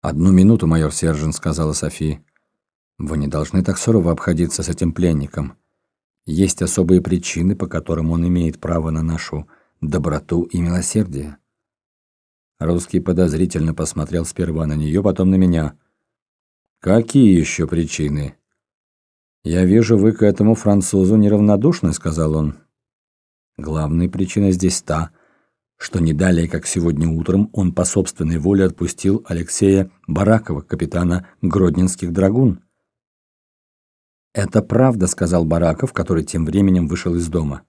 «Одну минуту, майор Сержин», — сказала Софи. «Вы не должны так сурово обходиться с этим пленником. Есть особые причины, по которым он имеет право на нашу доброту и милосердие». Русский подозрительно посмотрел сперва на нее, потом на меня. «Какие еще причины?» «Я вижу, вы к этому французу неравнодушны», — сказал он. «Главная причина здесь та, что не далее, как сегодня утром, он по собственной воле отпустил Алексея Баракова, капитана Гродненских драгун». «Это правда», — сказал Бараков, который тем временем вышел из дома.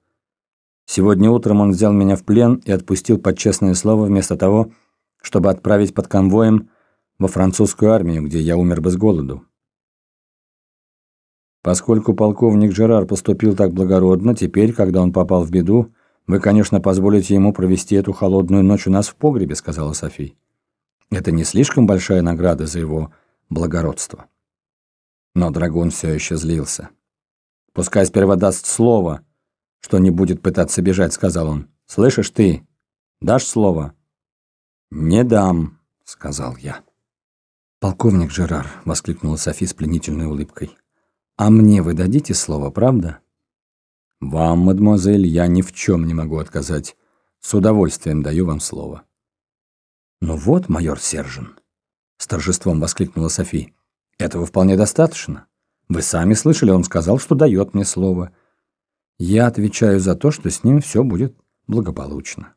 «Сегодня утром он взял меня в плен и отпустил под честное слово вместо того, чтобы отправить под конвоем во французскую армию, где я умер бы с голоду. Поскольку полковник Жерар поступил так благородно, теперь, когда он попал в беду, вы, конечно, позволите ему провести эту холодную ночь у нас в погребе, сказала Софи. Это не слишком большая награда за его благородство. Но драгун все еще злился. Пускай сперва даст слово, что не будет пытаться бежать, сказал он. Слышишь ты? Дашь слово? Не дам, сказал я. Полковник Жерар, воскликнула Софи с пленительной улыбкой. А мне вы дадите слово, правда? Вам, мадемуазель, я ни в чем не могу отказать. С удовольствием даю вам слово. Ну вот, майор Сержин, с торжеством воскликнула Софи. Этого вполне достаточно. Вы сами слышали, он сказал, что дает мне слово. Я отвечаю за то, что с ним все будет благополучно.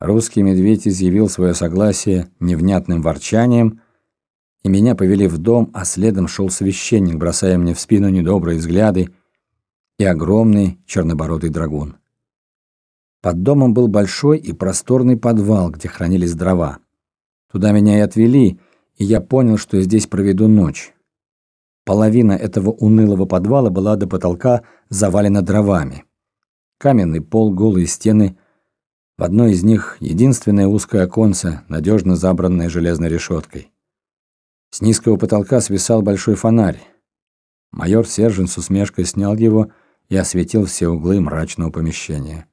Русский медведь изъявил свое согласие невнятным ворчанием, и меня повели в дом, а следом шел священник, бросая мне в спину недобрые взгляды, и огромный чернобородый драгун. Под домом был большой и просторный подвал, где хранились дрова. Туда меня и отвели, и я понял, что здесь проведу ночь. Половина этого унылого подвала была до потолка завалена дровами. Каменный пол, голые стены. В одной из них единственное узкое оконце, надежно забранное железной решеткой. С низкого потолка свисал большой фонарь. Майор Сержин с усмешкой снял его и осветил все углы мрачного помещения.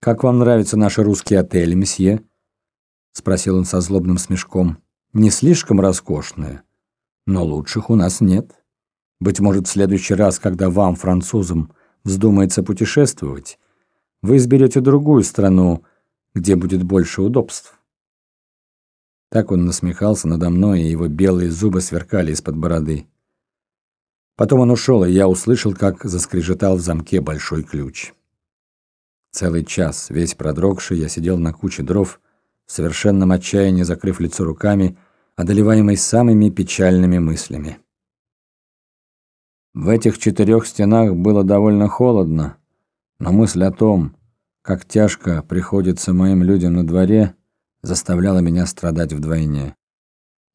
«Как вам нравятся наши русские отели, месье?» — спросил он со злобным смешком. «Не слишком роскошные, но лучших у нас нет. Быть может, в следующий раз, когда вам, французам, вздумается путешествовать, вы изберете другую страну, где будет больше удобств». Так он насмехался надо мной, и его белые зубы сверкали из-под бороды. Потом он ушел, и я услышал, как заскрежетал в замке большой ключ. Целый час, весь продрогший, я сидел на куче дров, в совершенном отчаянии закрыв лицо руками, одолеваемый самыми печальными мыслями. В этих четырех стенах было довольно холодно, но мысль о том, как тяжко приходится моим людям на дворе, заставляла меня страдать вдвойне.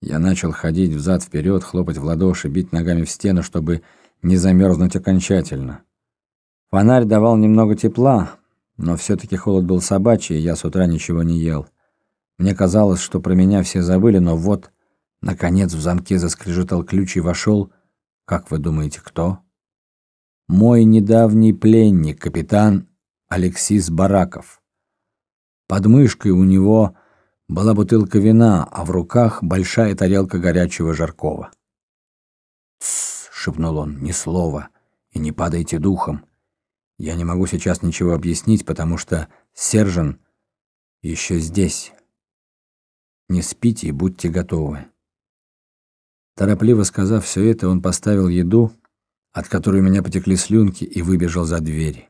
Я начал ходить взад-вперед, хлопать в ладоши, бить ногами в стену, чтобы не замерзнуть окончательно. Фонарь давал немного тепла, но все-таки холод был собачий, и я с утра ничего не ел. Мне казалось, что про меня все забыли, но вот, наконец, в замке заскрежетал ключ и вошел, как вы думаете, кто? Мой недавний пленник, капитан Алексис Бараков. Под мышкой у него была бутылка вина, а в руках большая тарелка горячего жаркого. «Тссс!» — шепнул он, — «ни слова, и не падайте духом. Я не могу сейчас ничего объяснить, потому что Сержан еще здесь. Не спите и будьте готовы». Торопливо сказав все это, он поставил еду, от которой у меня потекли слюнки, и выбежал за дверь.